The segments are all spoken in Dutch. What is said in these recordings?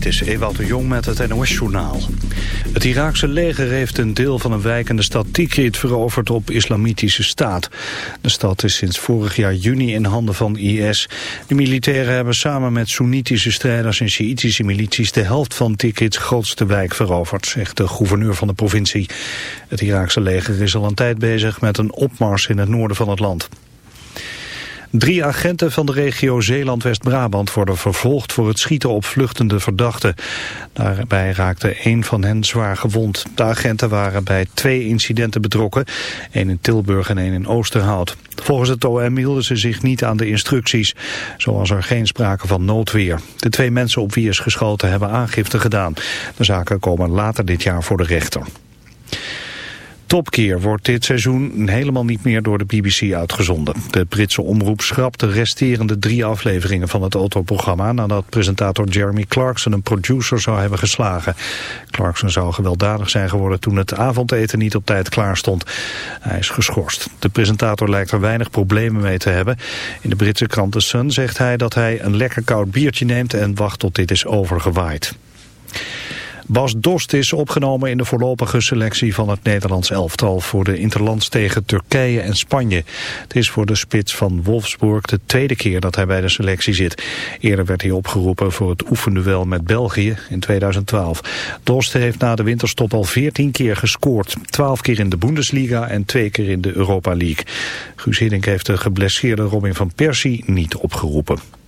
Dit is Ewout de Jong met het NOS-journaal. Het Iraakse leger heeft een deel van een wijkende stad Tikrit veroverd op islamitische staat. De stad is sinds vorig jaar juni in handen van IS. De militairen hebben samen met Soenitische strijders en Sjiitische milities de helft van Tikrits grootste wijk veroverd, zegt de gouverneur van de provincie. Het Iraakse leger is al een tijd bezig met een opmars in het noorden van het land. Drie agenten van de regio Zeeland-West-Brabant worden vervolgd voor het schieten op vluchtende verdachten. Daarbij raakte één van hen zwaar gewond. De agenten waren bij twee incidenten betrokken, één in Tilburg en één in Oosterhout. Volgens het OM hielden ze zich niet aan de instructies. Zo was er geen sprake van noodweer. De twee mensen op wie is geschoten hebben aangifte gedaan. De zaken komen later dit jaar voor de rechter. Topkeer wordt dit seizoen helemaal niet meer door de BBC uitgezonden. De Britse omroep schrapt de resterende drie afleveringen van het autoprogramma... nadat presentator Jeremy Clarkson een producer zou hebben geslagen. Clarkson zou gewelddadig zijn geworden toen het avondeten niet op tijd klaar stond. Hij is geschorst. De presentator lijkt er weinig problemen mee te hebben. In de Britse krant The Sun zegt hij dat hij een lekker koud biertje neemt... en wacht tot dit is overgewaaid. Bas Dost is opgenomen in de voorlopige selectie van het Nederlands elftal voor de interlands tegen Turkije en Spanje. Het is voor de spits van Wolfsburg de tweede keer dat hij bij de selectie zit. Eerder werd hij opgeroepen voor het oefenduel met België in 2012. Dost heeft na de winterstop al 14 keer gescoord. 12 keer in de Bundesliga en twee keer in de Europa League. Guus Hiddink heeft de geblesseerde Robin van Persie niet opgeroepen.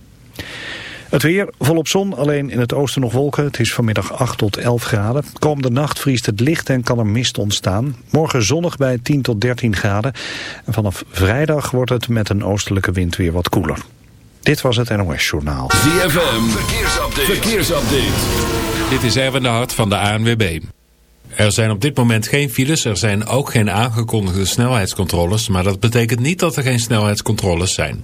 Het weer volop zon, alleen in het oosten nog wolken. Het is vanmiddag 8 tot 11 graden. Komende nacht vriest het licht en kan er mist ontstaan. Morgen zonnig bij 10 tot 13 graden. En vanaf vrijdag wordt het met een oostelijke wind weer wat koeler. Dit was het NOS Journaal. ZFM, verkeersupdate. verkeersupdate. Dit is Erwin de Hart van de ANWB. Er zijn op dit moment geen files, er zijn ook geen aangekondigde snelheidscontroles... maar dat betekent niet dat er geen snelheidscontroles zijn.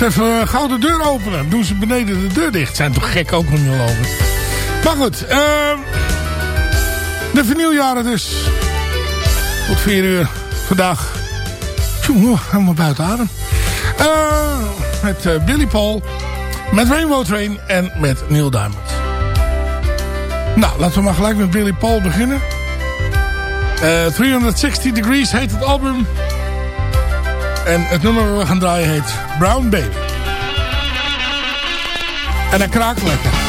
Moest even gauw de deur openen. Doen ze beneden de deur dicht. Zijn toch gek ook ongelooflijk. Maar goed. Uh, de vernieuwjaren dus. Tot 4 uur vandaag. Helemaal buiten adem. Uh, met uh, Billy Paul. Met Rainbow Train. En met Neil Diamond. Nou, laten we maar gelijk met Billy Paul beginnen. 360 Degrees heet het album. En het nummer waar we gaan draaien heet Brown Baby. En dat kraakt lekker.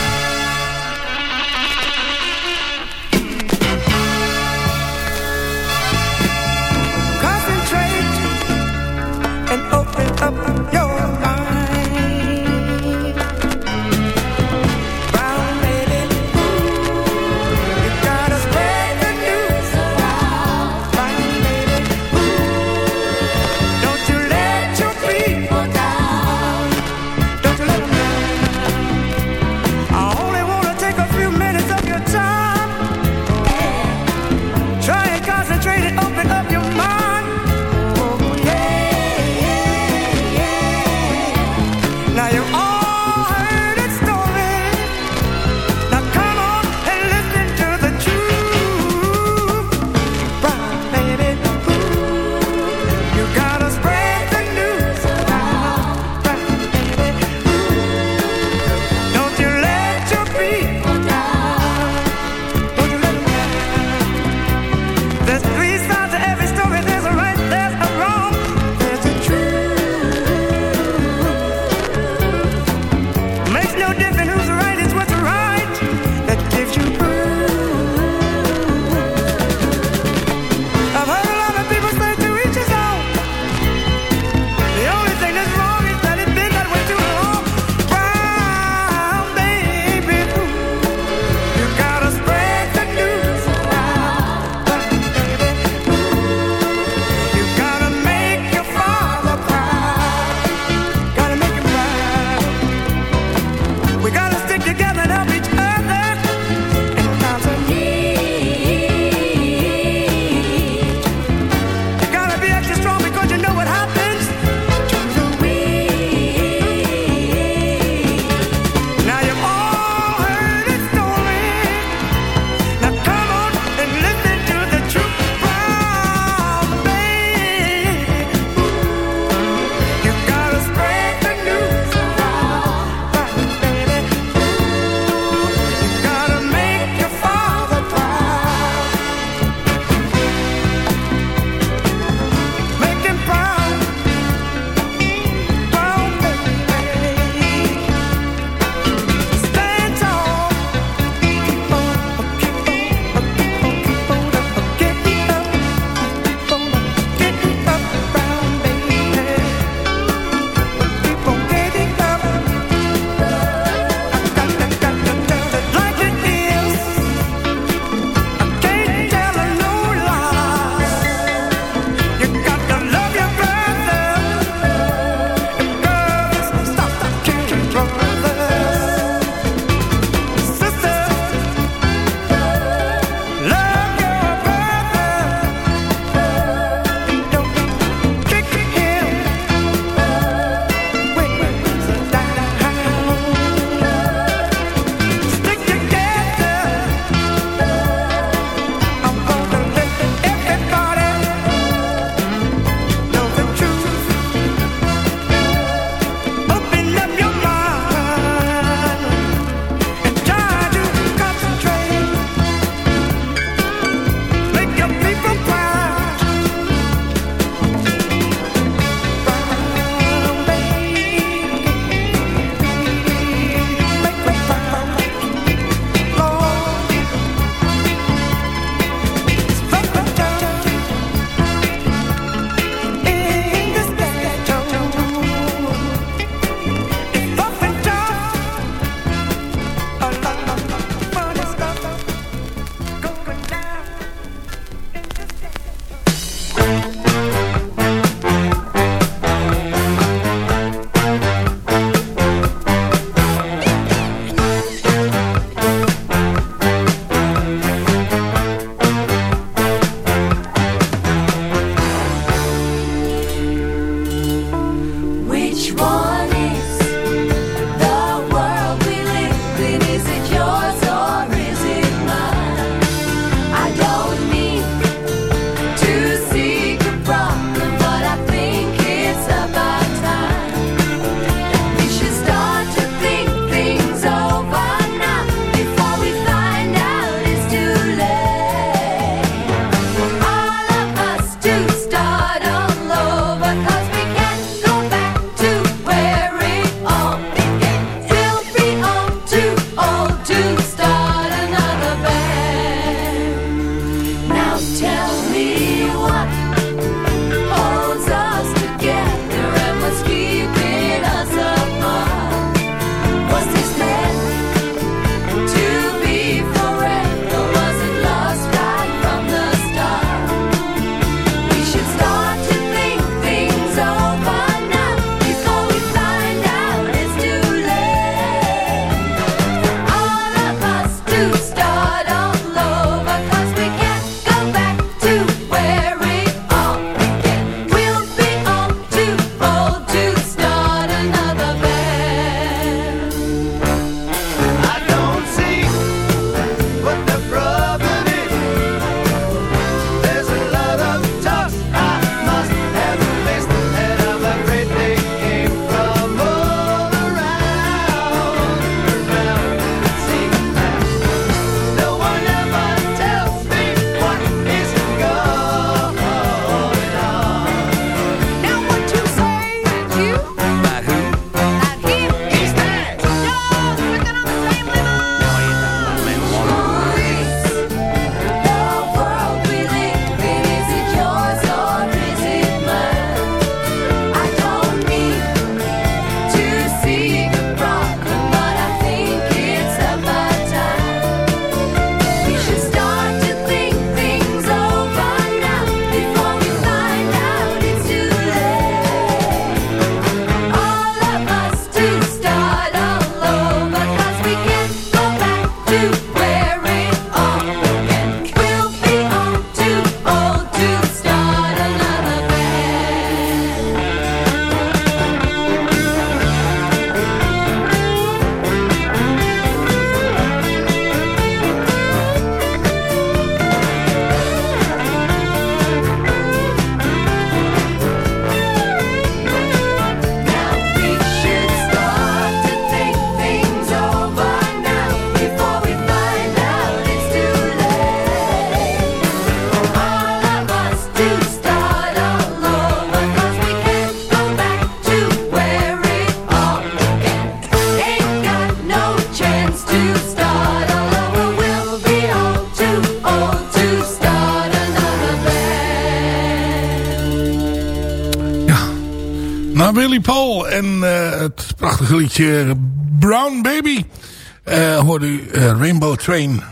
Paul en het prachtige liedje Brown Baby. hoorde u Rainbow Train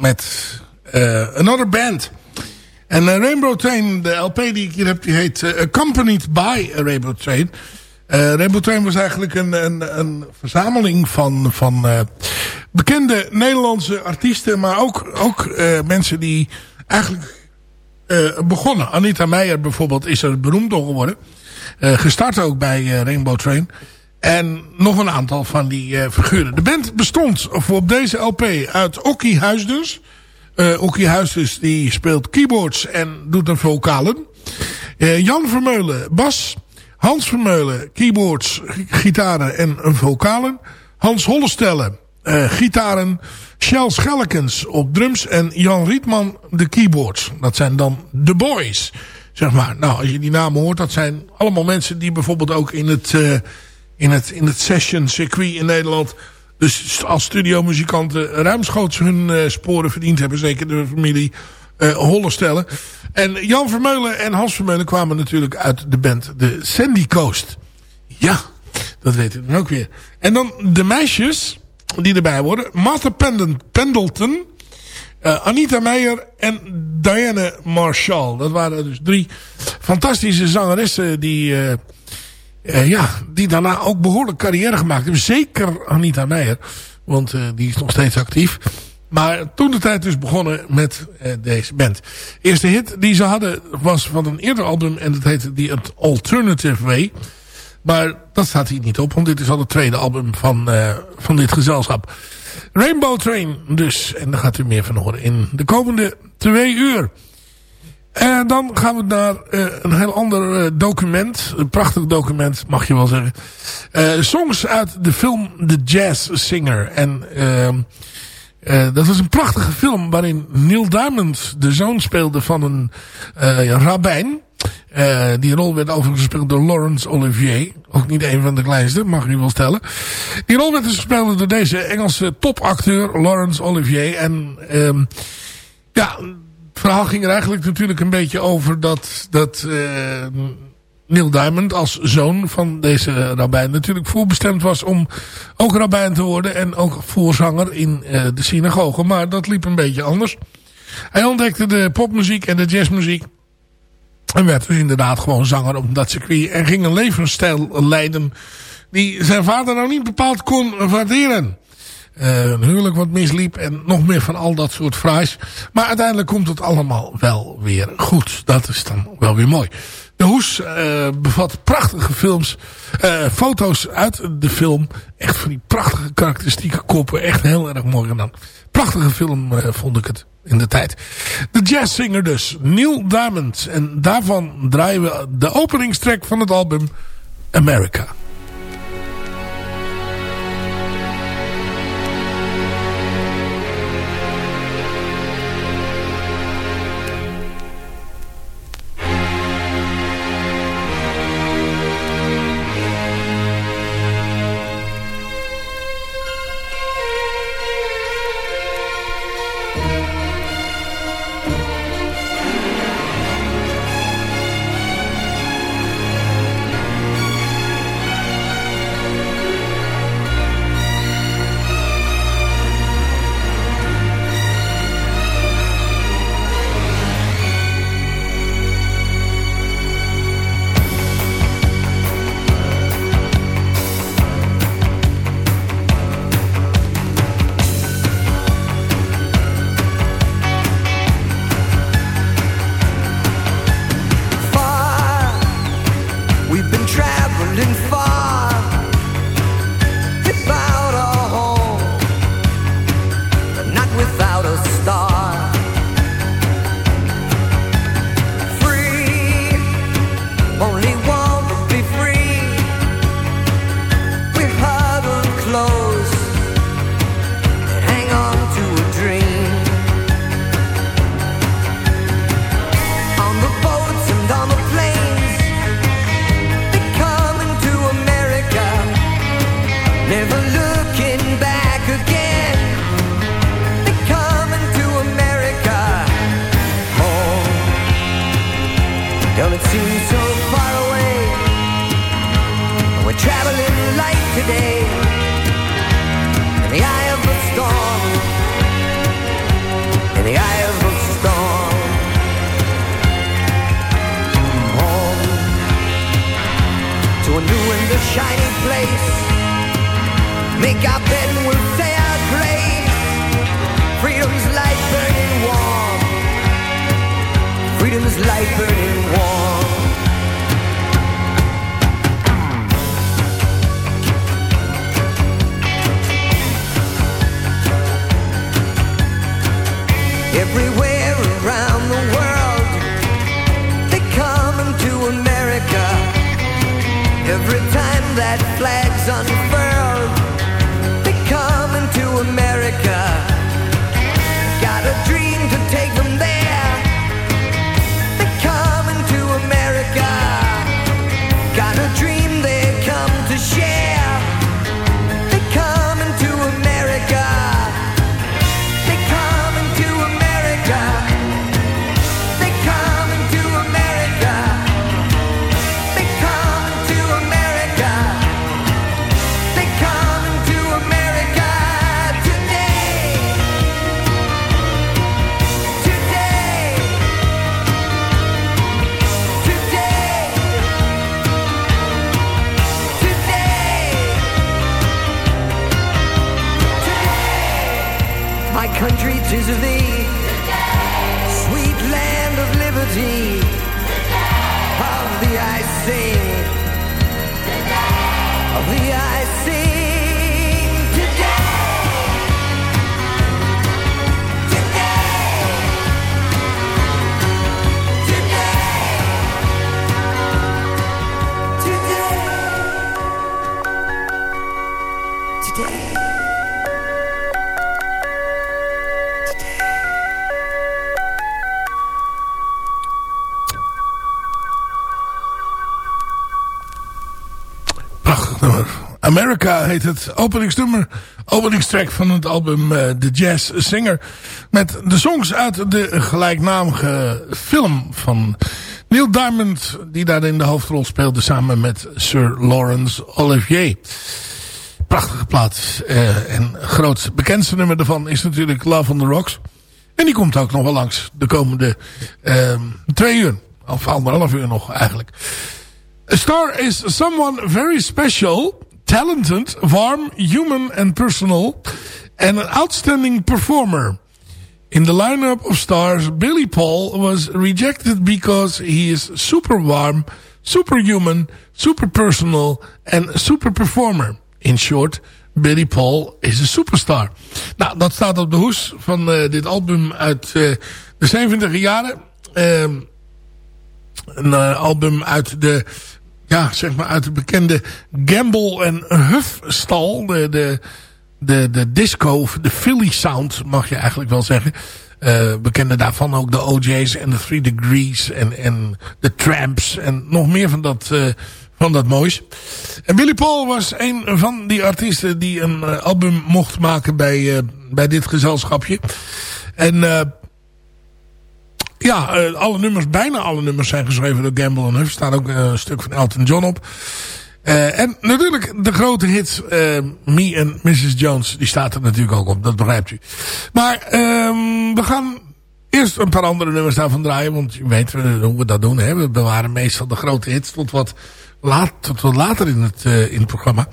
met Another Band. En Rainbow Train, de LP die ik hier heb, die heet Accompanied by a Rainbow Train. Rainbow Train was eigenlijk een, een, een verzameling van, van bekende Nederlandse artiesten, maar ook, ook mensen die eigenlijk begonnen. Anita Meijer bijvoorbeeld is er beroemd door geworden. Uh, gestart ook bij uh, Rainbow Train. En nog een aantal van die uh, figuren. De band bestond voor op deze LP uit Okkie Huisdus. Uh, Okkie Huisdus die speelt keyboards en doet een vocalen. Jan Vermeulen bas. Hans Vermeulen keyboards, gitaren en een vocalen. Hans Hollestelle gitaren. Shell Schellekens op drums en Jan Rietman de keyboards. Dat zijn dan de boys. Zeg maar. Nou, als je die namen hoort, dat zijn allemaal mensen die bijvoorbeeld ook in het, uh, in het, in het session circuit in Nederland... dus als studiomuzikanten ruimschoots hun uh, sporen verdiend hebben. Zeker de familie uh. En Jan Vermeulen en Hans Vermeulen kwamen natuurlijk uit de band de Sandy Coast. Ja, dat weet ik dan ook weer. En dan de meisjes die erbij worden. Martha Pendleton... Uh, Anita Meijer en Diane Marshall. Dat waren dus drie fantastische zangeressen die, uh, uh, ja, die daarna ook behoorlijk carrière gemaakt hebben. Zeker Anita Meijer, want die is nog steeds actief. Maar toen de tijd dus begonnen met deze band. Eerste hit die ze hadden was van een eerder album en dat heette The Alternative Way. Maar dat staat hier niet op, want dit is al het tweede album van, van dit gezelschap. Rainbow Train dus. En daar gaat u meer van horen in de komende twee uur. En dan gaan we naar uh, een heel ander uh, document. Een prachtig document, mag je wel zeggen. Uh, songs uit de film The Jazz Singer. En ehm, dat was een prachtige film waarin Neil Diamond de zoon speelde van een rabbijn. Uh, die rol werd overigens gespeeld door Laurence Olivier. Ook niet een van de kleinste, mag u wel stellen. Die rol werd dus gespeeld door deze Engelse topacteur Laurence Olivier. En um, ja, het verhaal ging er eigenlijk natuurlijk een beetje over dat, dat uh, Neil Diamond als zoon van deze rabbijn natuurlijk voorbestemd was om ook rabbijn te worden. En ook voorzanger in uh, de synagoge. Maar dat liep een beetje anders. Hij ontdekte de popmuziek en de jazzmuziek. En werd dus inderdaad gewoon zanger op dat circuit. En ging een levensstijl leiden die zijn vader nou niet bepaald kon waarderen. Uh, een huwelijk wat misliep en nog meer van al dat soort fraais. Maar uiteindelijk komt het allemaal wel weer goed. Dat is dan wel weer mooi. De hoes uh, bevat prachtige films, uh, foto's uit de film. Echt van die prachtige karakteristieke koppen. Echt heel erg mooi gedaan. Prachtige film vond ik het in de tijd. De jazzzinger dus, Neil Diamond. En daarvan draaien we de openingstrek van het album America. Flag's America heet het openingsnummer. Openingstrack van het album eh, The Jazz Singer. Met de songs uit de gelijknamige film van Neil Diamond. Die daar in de hoofdrol speelde samen met Sir Lawrence Olivier. Prachtige plaat. eh, en groot bekendste nummer daarvan is natuurlijk Love on the Rocks. En die komt ook nog wel langs de komende ehm, twee uur. Of anderhalf uur nog eigenlijk. A star is someone very special, talented, warm, human and personal, and an outstanding performer. In the lineup of stars, Billy Paul was rejected because he is super warm, superhuman, super personal and super performer. In short, Billy Paul is a superstar. Nou, dat staat op de hoes van eh, dit album uit eh, de 70 jaren. Ehm een eh, album uit de, ja, zeg maar uit de bekende Gamble en Huff stal. De, de, de, de disco, de Philly sound mag je eigenlijk wel zeggen. Eh bekende daarvan ook de OJ's en de Three Degrees en, en de Tramps en nog meer van dat, eh, van dat moois. En Billy Paul was een van die artiesten die een eh, album mocht maken bij, bij dit gezelschapje. En ja, eh, alle nummers, bijna alle nummers zijn geschreven door Gamble en Huff. Er staat ook eh, een stuk van Elton John op. Eh, en natuurlijk de grote hit Me and Mrs. Jones. Die staat er natuurlijk ook op, dat begrijpt u. Maar ehm, we gaan eerst een paar andere nummers daarvan draaien. Want je weet hoe we dat doen. Hè? We bewaren meestal de grote hits tot wat, tot later in het, in het programma.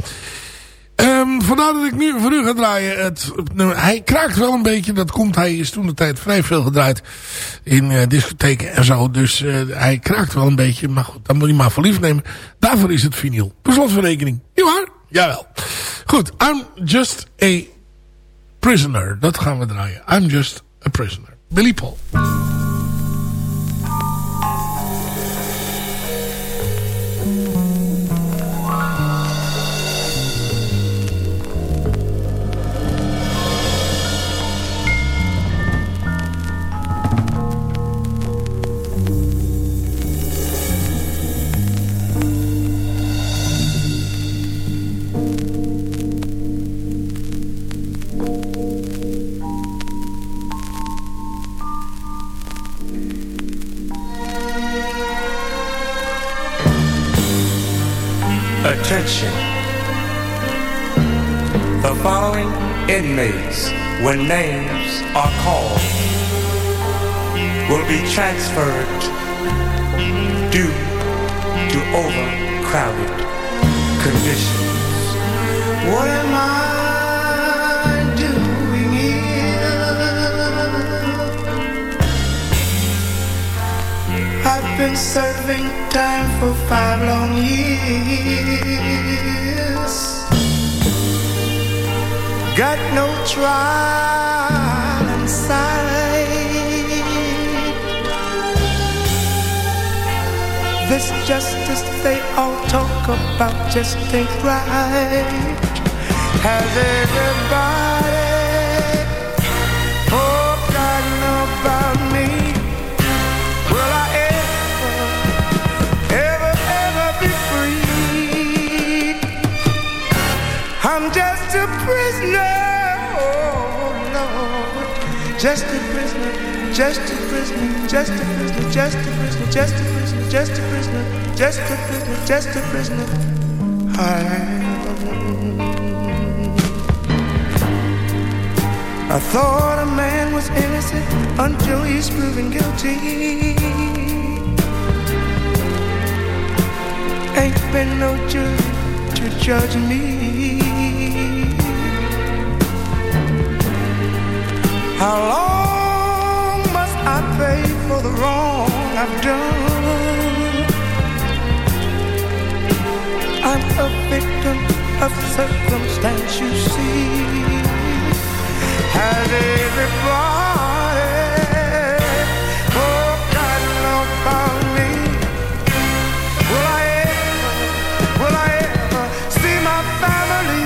Ehm, vandaar dat ik nu voor u ga draaien. Het, hij kraakt wel een beetje. Dat komt. Hij is toen de tijd vrij veel gedraaid. In eh, discotheken en zo. Dus eh, hij kraakt wel een beetje. Maar goed, dan moet je maar voor lief nemen. Daarvoor is het vinyl. Rekening. Niet waar? Jawel. Goed. I'm just a prisoner. Dat gaan we draaien. I'm just a prisoner. Billy Paul. About just ain't right. Has everybody forgotten about me? Will I ever, ever, ever be free? I'm just a prisoner, oh Lord, just a prisoner, just a prisoner, just a prisoner, just a prisoner, just a prisoner, just a prisoner, just a prisoner, just a prisoner. I. I thought a man was innocent until he's proven guilty. Ain't been no jury to judge me. How long must I pay for the wrong I've done? I'm a victim of circumstance, you see. Has everybody oh, forgotten about me? Will I ever, will I ever see my family?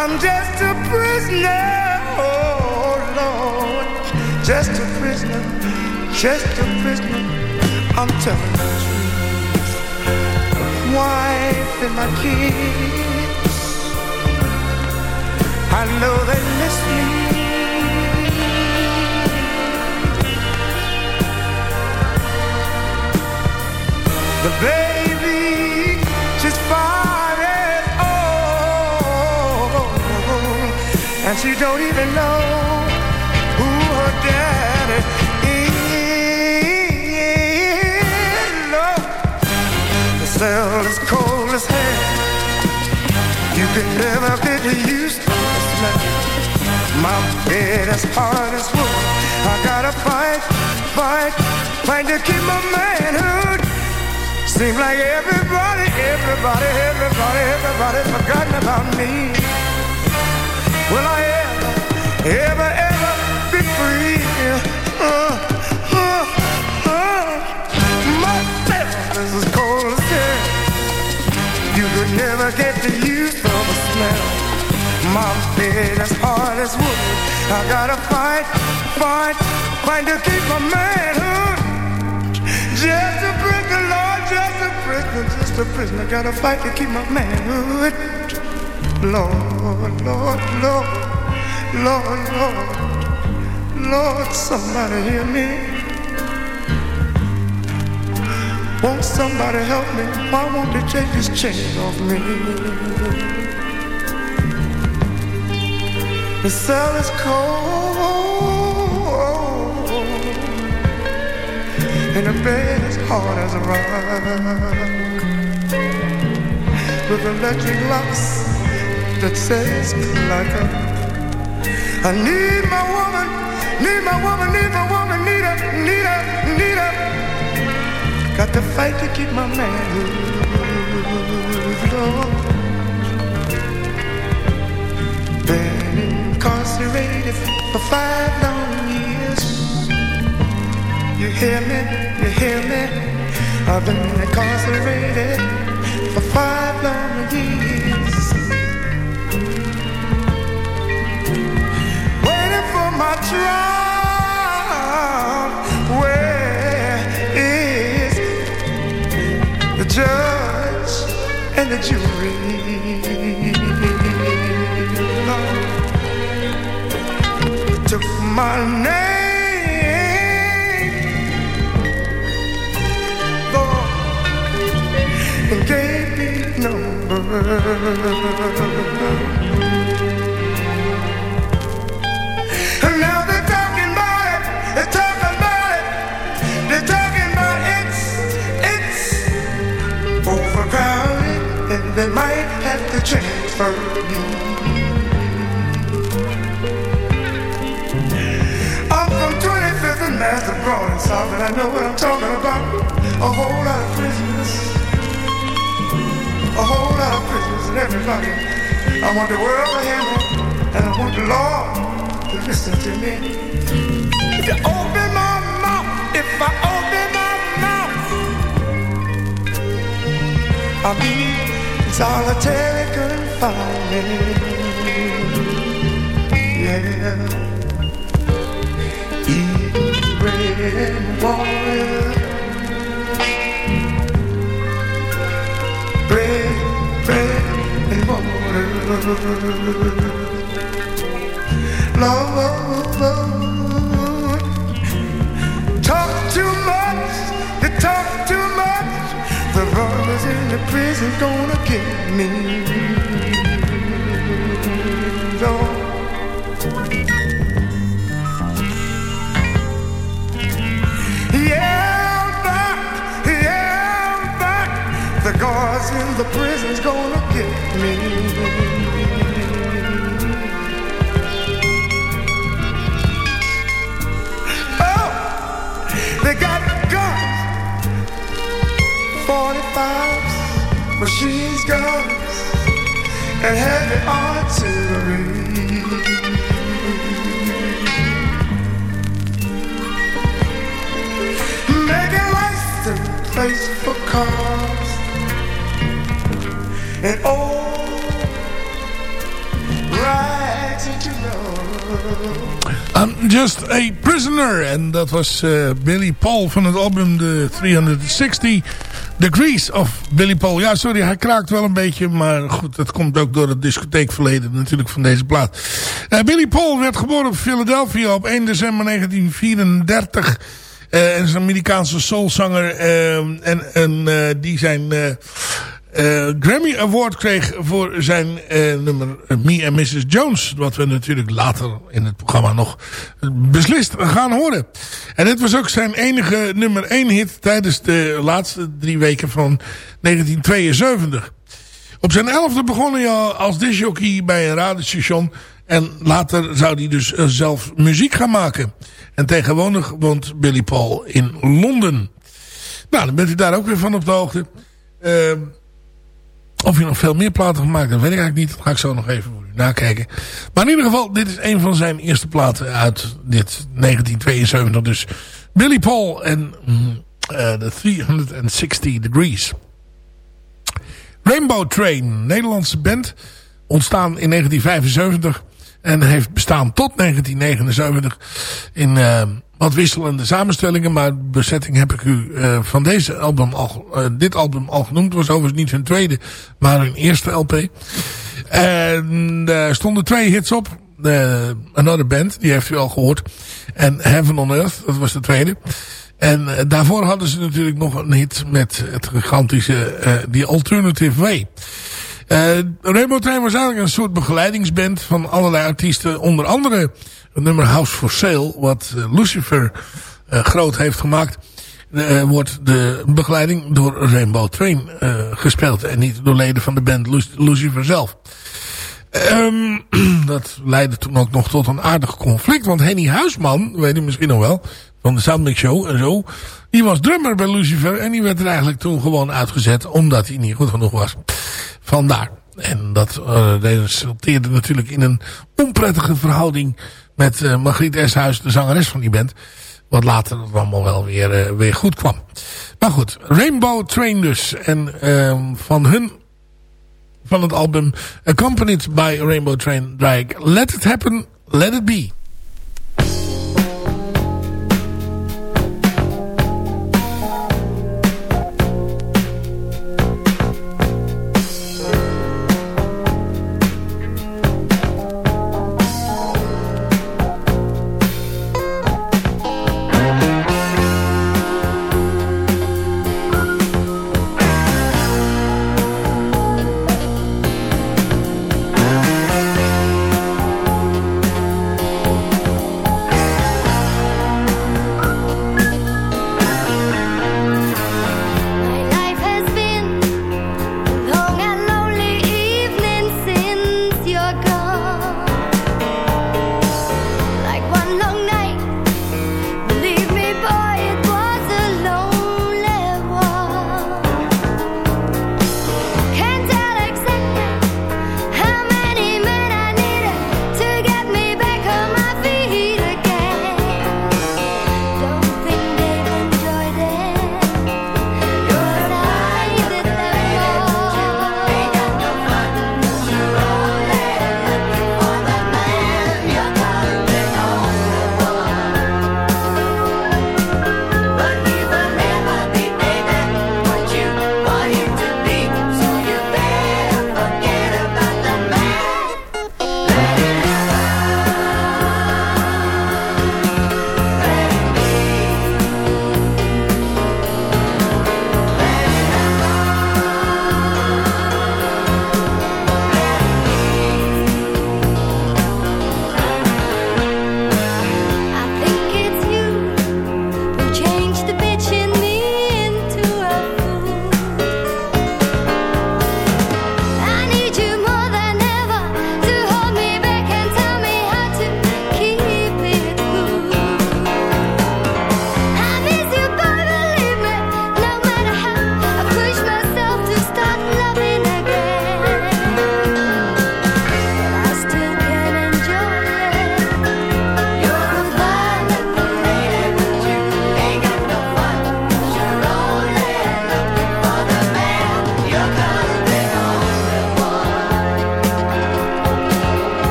I'm just a prisoner, oh Lord, just a prisoner, just my kids. I know they miss me. The baby, she's five years old, and she don't even know who her daddy is. The cell is cold as hell. You can never get used to the smell. My bed is hard as wood. I gotta fight, fight, fight to keep my manhood. Seems like everybody, everybody, everybody, everybody's forgotten about me. Will I ever, ever, ever Never get the use of a smell. My bed as hard as wood. I gotta fight, fight, fight to keep my manhood. Just a prisoner, Lord, just a prisoner, just a prisoner. Gotta fight to keep my manhood. Lord, Lord, Lord, Lord, Lord, Lord, somebody hear me. Won't somebody help me? Why won't they take this chain off me? The cell is cold And the bed is hard as a rock With electric locks that says Clocker I need my woman, need my woman, need my woman, need her, need her, need her Got to fight to keep my manhood. Been incarcerated for five long years. You hear me? You hear me? I've been incarcerated for five long years. Waiting for my trial. Where judge and the jury? Took my name, Lord, and gave me number. transfer. I'm from 25th and Master Broad and South, and I know what I'm talking about. A whole lot of prisoners. A whole lot of prisoners and everybody. I want the world to hear me, and I want the Lord to listen to me. If you open my mouth, if I open my mouth, I'll be solitary confinement. Yeah. Eat bread and water. Bread, bread and water. Lord, talk too much, you talk too much. The brothers in the prison gonna get me. Lord. Yeah, back, yeah, back. The guards in the prison's gonna get me. 45s, machine guns, and heavy artillery. Making license plates for cars and old rags to love. I'm Just a Prisoner. En dat was eh, Billy Paul van het album The 360 Degrees of Billy Paul. Ja, sorry, hij kraakt wel een beetje. Maar goed, dat komt ook door het discotheekverleden natuurlijk van deze plaat. Eh, Billy Paul werd geboren op Philadelphia op 1 december 1934. Eh, en is een Amerikaanse soulzanger. eh, en en die zijn... eh, Grammy Award kreeg voor zijn eh, nummer eh, Me and Mrs. Jones. Wat we natuurlijk later in het programma nog beslist gaan horen. En dit was ook zijn enige nummer 1 hit tijdens de laatste drie weken van 1972. Op zijn elfde begon hij al als disjockey bij een radiostation. En later zou hij dus zelf muziek gaan maken. En tegenwoordig woont Billy Paul in Londen. Nou, dan bent u daar ook weer van op de hoogte. Ehm of hij nog veel meer platen gemaakt heeft, weet ik eigenlijk niet. Dat ga ik zo nog even voor u nakijken. Maar in ieder geval, dit is een van zijn eerste platen uit dit 1972. Dus Billy Paul en eh, The 360 Degrees. Rainbow Train, Nederlandse band. Ontstaan in 1975 en heeft bestaan tot 1979 in eh, wat wisselende samenstellingen. Maar de bezetting heb ik u eh, van deze album al, eh, dit album al genoemd. Was overigens niet hun tweede, maar hun eerste LP. En er stonden twee hits op. Eh, Another Band, die heeft u al gehoord. En Heaven on Earth, dat was de tweede. En eh, daarvoor hadden ze natuurlijk nog een hit met het gigantische eh The Alternative Way. Eh Rainbow Train was eigenlijk een soort begeleidingsband van allerlei artiesten. Onder andere het nummer House for Sale, wat eh, Lucifer eh, groot heeft gemaakt. eh, wordt de begeleiding door Rainbow Train gespeeld. En niet door leden van de band Lu- Lucifer zelf. Ehm, dat leidde toen ook nog tot een aardig conflict. Want Henny Huisman, weet u misschien nog wel, van de Soundmix Show en zo. Die was drummer bij Lucifer en die werd er eigenlijk toen gewoon uitgezet. Omdat hij niet goed genoeg was. Vandaar. En dat resulteerde natuurlijk in een onprettige verhouding met eh, Margriet Eshuis, de zangeres van die band. Wat later allemaal wel weer, eh, weer goed kwam. Maar goed, Rainbow Train dus. En ehm, van hun van het album Accompanied by Rainbow Train draai ik Let It Happen, Let It Be.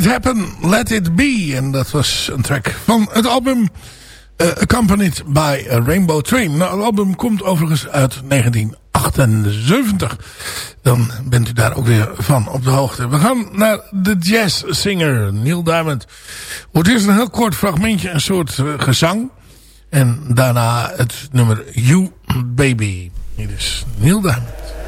It Happen, Let It Be. En dat was een track van het album uh, Accompanied by a Rainbow Train. Nou, het album komt overigens uit 1978. Dan bent u daar ook weer van op de hoogte. We gaan naar de jazzzinger Neil Diamond. Wordt eerst een heel kort fragmentje, een soort uh, gezang. En daarna het nummer You Baby. Hier is Neil Diamond.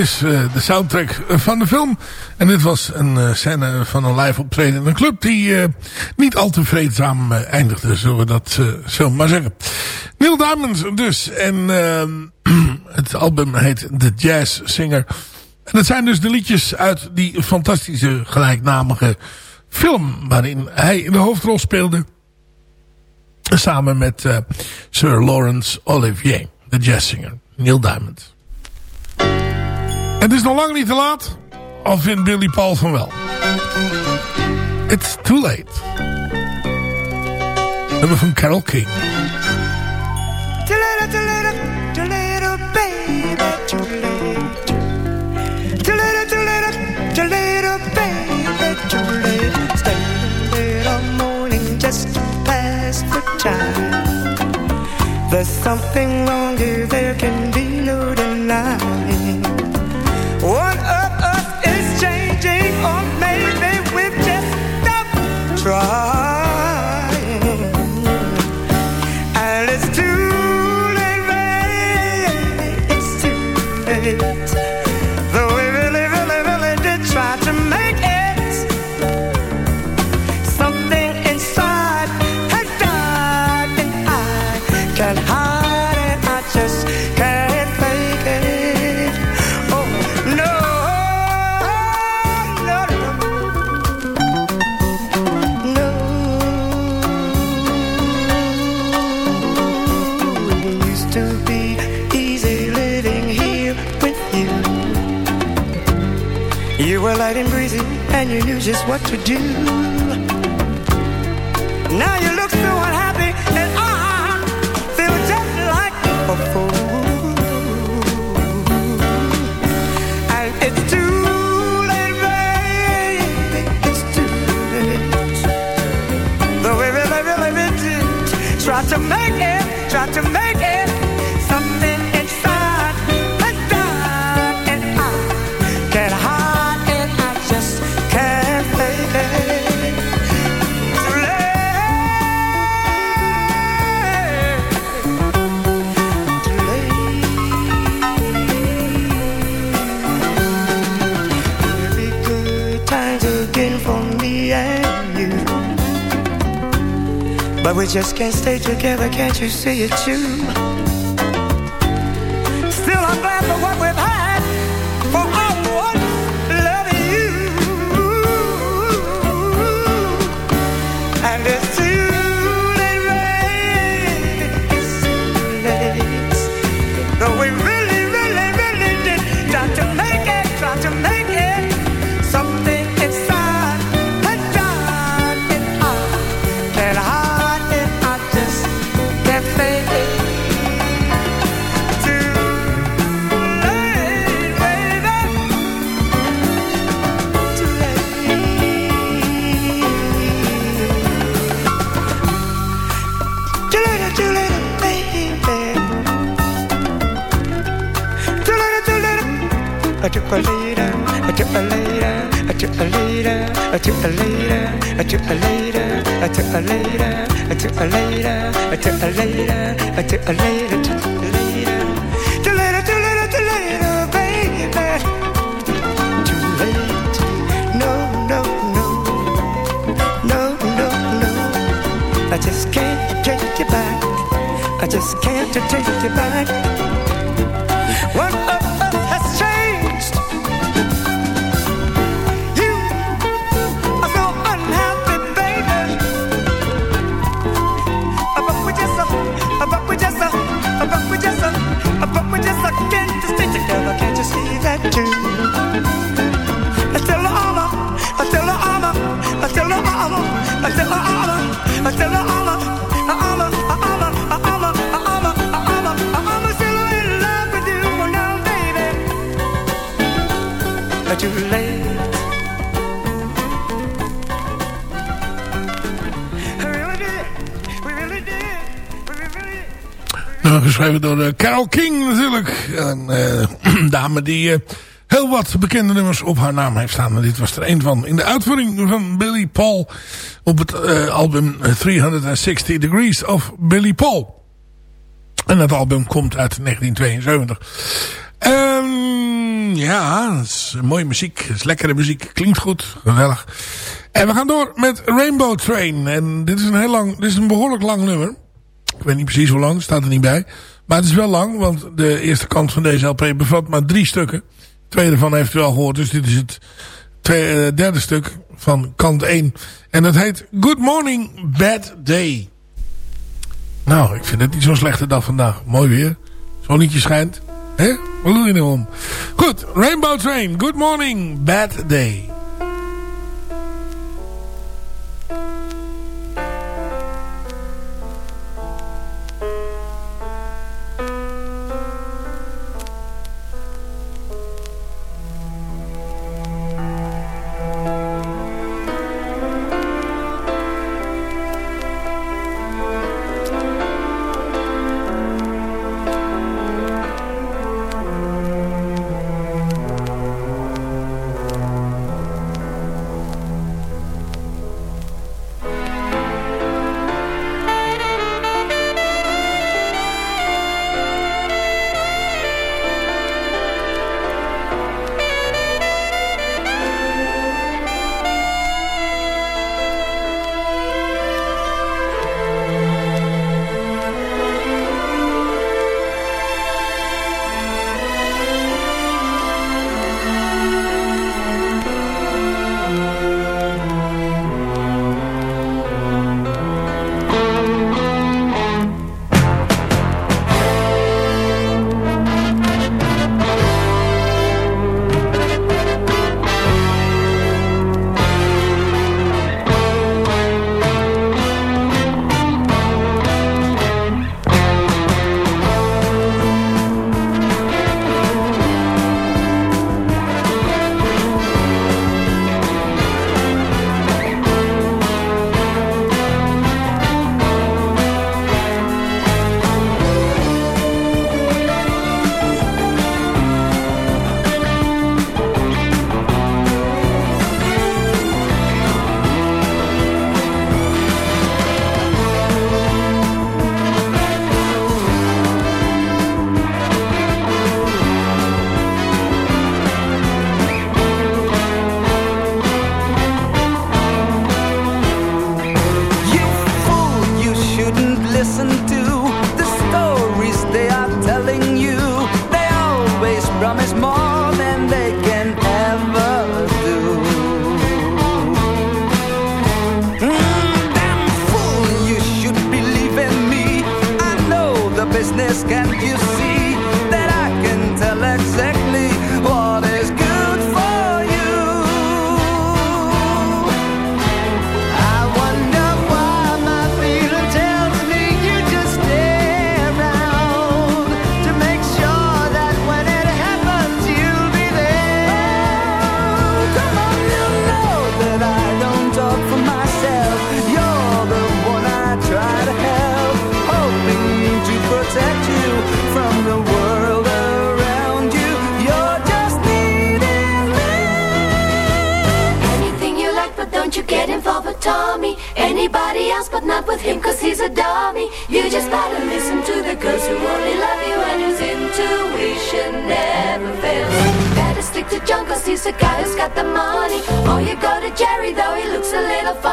Is uh, de soundtrack van de film. En dit was een uh, scène van een live optreden in een club die uh, niet al te vreedzaam eindigde, zullen we dat zo maar zeggen. Neil Diamond dus. En het album heet The Jazz Singer. En het zijn dus de liedjes uit die fantastische gelijknamige film waarin hij de hoofdrol speelde. Samen met Sir Lawrence Olivier, de jazzzinger. Neil Diamond. Het is nog lang niet te laat. Al vindt Billy Paul van wel. It's too late. Nummer van Carol King. Too late, too late, too late, baby, too late. Too late, too late, too late, baby, too late. Stay late all morning just to pass the time. There's something wrong here, there can be no denying. trying, and it's too late, babe. It's too late. Just what to do. Now you look so unhappy, and I feel just like a fool. And it's too late, baby, it's too late. Though we really, really, really did try to make it, try to But we just can't stay together, can't you see it too? Later, a later, a too later, a too later, a too later, a too later, too later. Too later, too later, too oh, later, baby. Too late. No, no, no. No, no, no. I just can't take you back. I just can't take you back. Geschreven door eh, Carol King natuurlijk. Een eh, dame die eh, heel wat bekende nummers op haar naam heeft staan. En dit was er een van. In de uitvoering van Billy Paul op het album 360 Degrees of Billy Paul. En dat album komt uit 1972. Ehm, ja, dat is mooie muziek. Dat is lekkere muziek. Klinkt goed. Gezellig. En we gaan door met Rainbow Train. En dit is een heel lang, dit is een behoorlijk lang nummer. Ik weet niet precies hoe lang, staat er niet bij. Maar het is wel lang, want de eerste kant van deze LP bevat maar drie stukken. Tweede van heeft u al gehoord, dus dit is het tweede, eh, derde stuk van kant 1. En dat heet Good Morning Bad Day. Nou, ik vind het niet zo'n slechte dag vandaag. Mooi weer. Zonnetje schijnt. Hè? Wat doe je nou om? Goed, Rainbow Train. Good morning, bad day. He's the guy who's got the money. Oh, you go to Jerry though he looks a little funny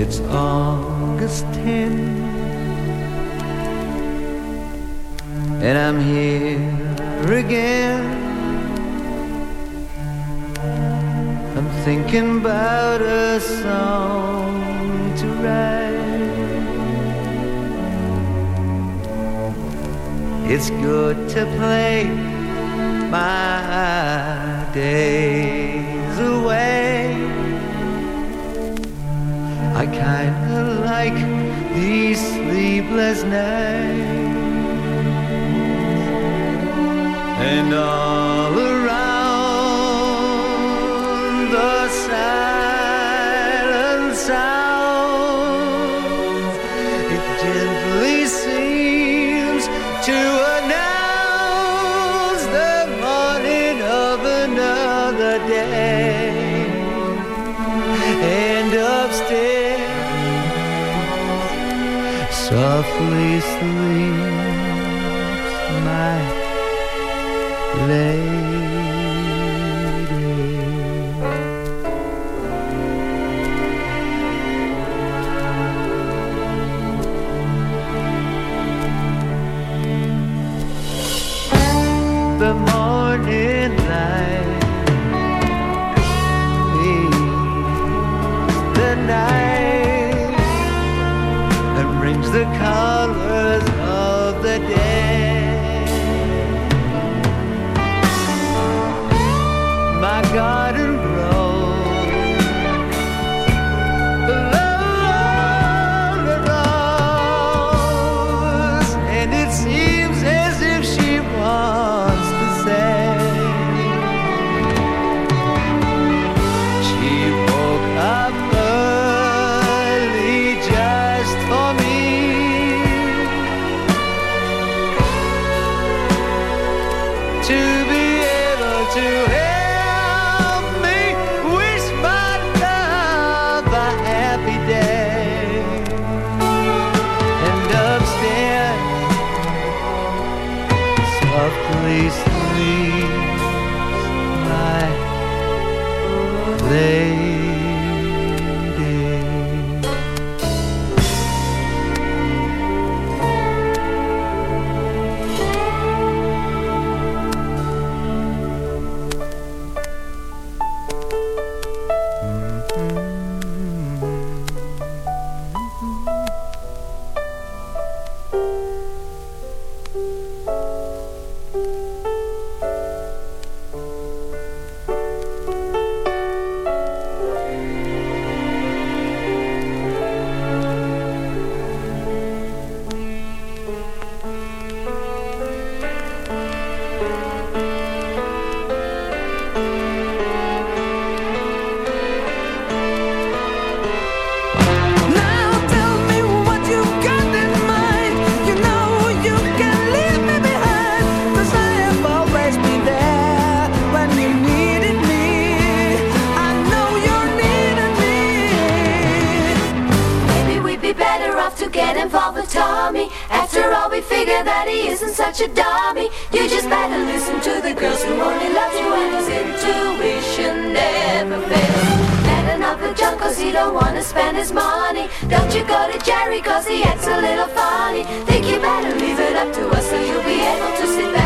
It's August 10 And I'm here again. I'm thinking about a song to write. It's good to play my days away. I kinda like these sleepless nights and all. softly sleep. John cause he don't wanna spend his money. Don't you go to Jerry cause he acts a little funny. Think you better leave it up to us so you'll be able to sit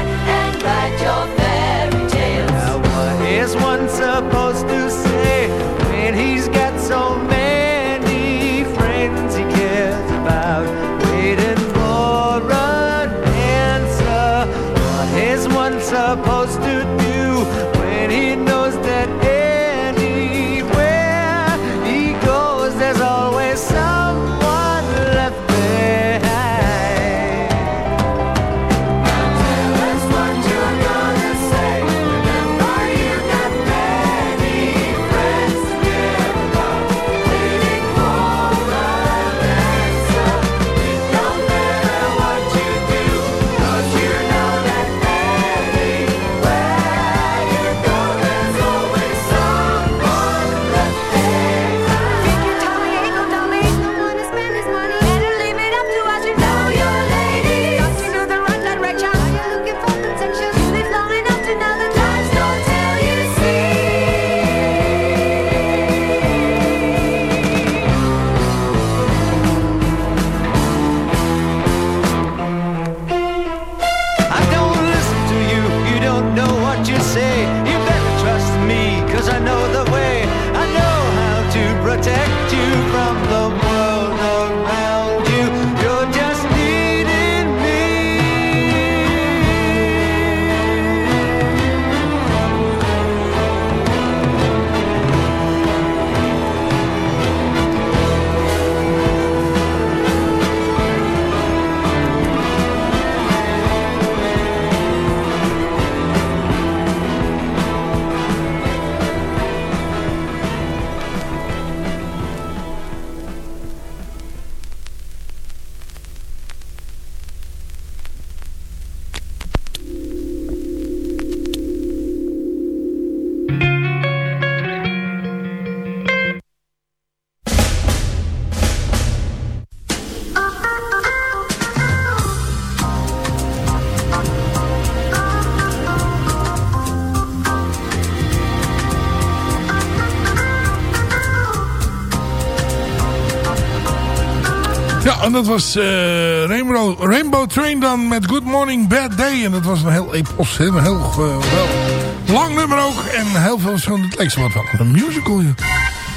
was eh, Rainbow, Rainbow, Train dan met Good Morning Bad Day. En dat was een heel epos, een heel eh, lang nummer ook. En heel veel zo'n, het leek wat wel een musical. Joh.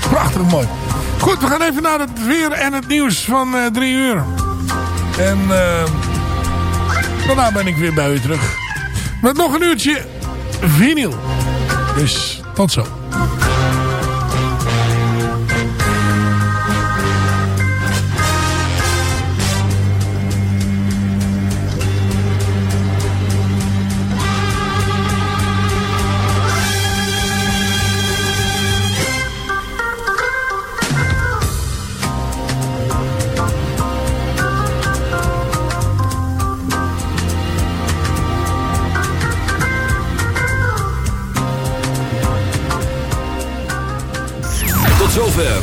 Prachtig mooi. Goed, we gaan even naar het weer en het nieuws van eh, drie uur. En daarna ben ik weer bij u terug. Met nog een uurtje vinyl. Dus tot zo.